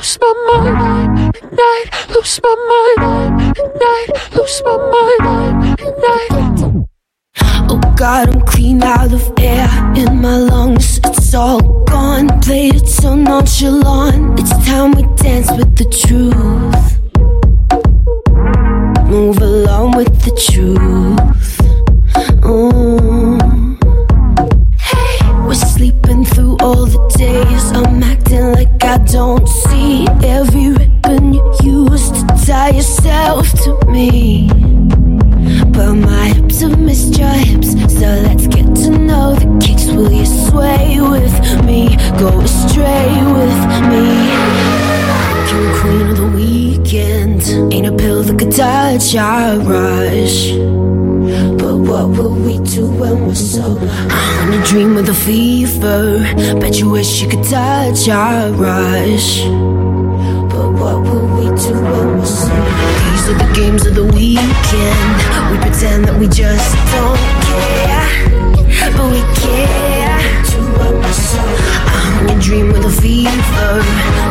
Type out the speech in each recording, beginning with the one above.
lose my mind at night, lose my mind at night, lose my mind at night. Oh God, I'm clean out of air in my lungs. It's all gone. Played it so nonchalant. It's time we dance with the truth. Move along with the truth. Mm. Hey, we're sleeping through all the days. I'm acting like I don't yourself to me. But my hips have missed your hips, so let's get to know the kicks. Will you sway with me? Go astray with me. You're queen of the weekend. Ain't a pill that could touch our rush. But what will we do when we're sober? When you dream with a fever, bet you wish you could touch our rush. Games of the weekend. We pretend that we just don't care, but we care. When you dream of the fever,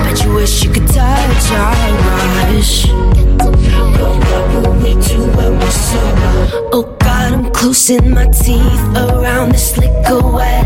bet you wish you could touch our rush. We? Oh God, I'm closing my teeth around this liquor wet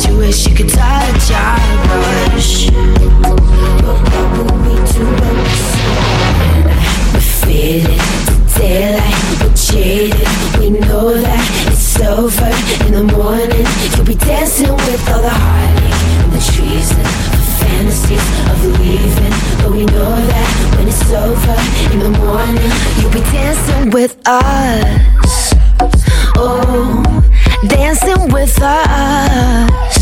bet you wish you could touch our rush. But we do we're feeling the daylight, we're jaded. We know that it's over in the morning. You'll be dancing with all the heartache and the treason, the fantasies of leaving. But we know that when it's over in the morning, you'll be dancing with us dancing with us.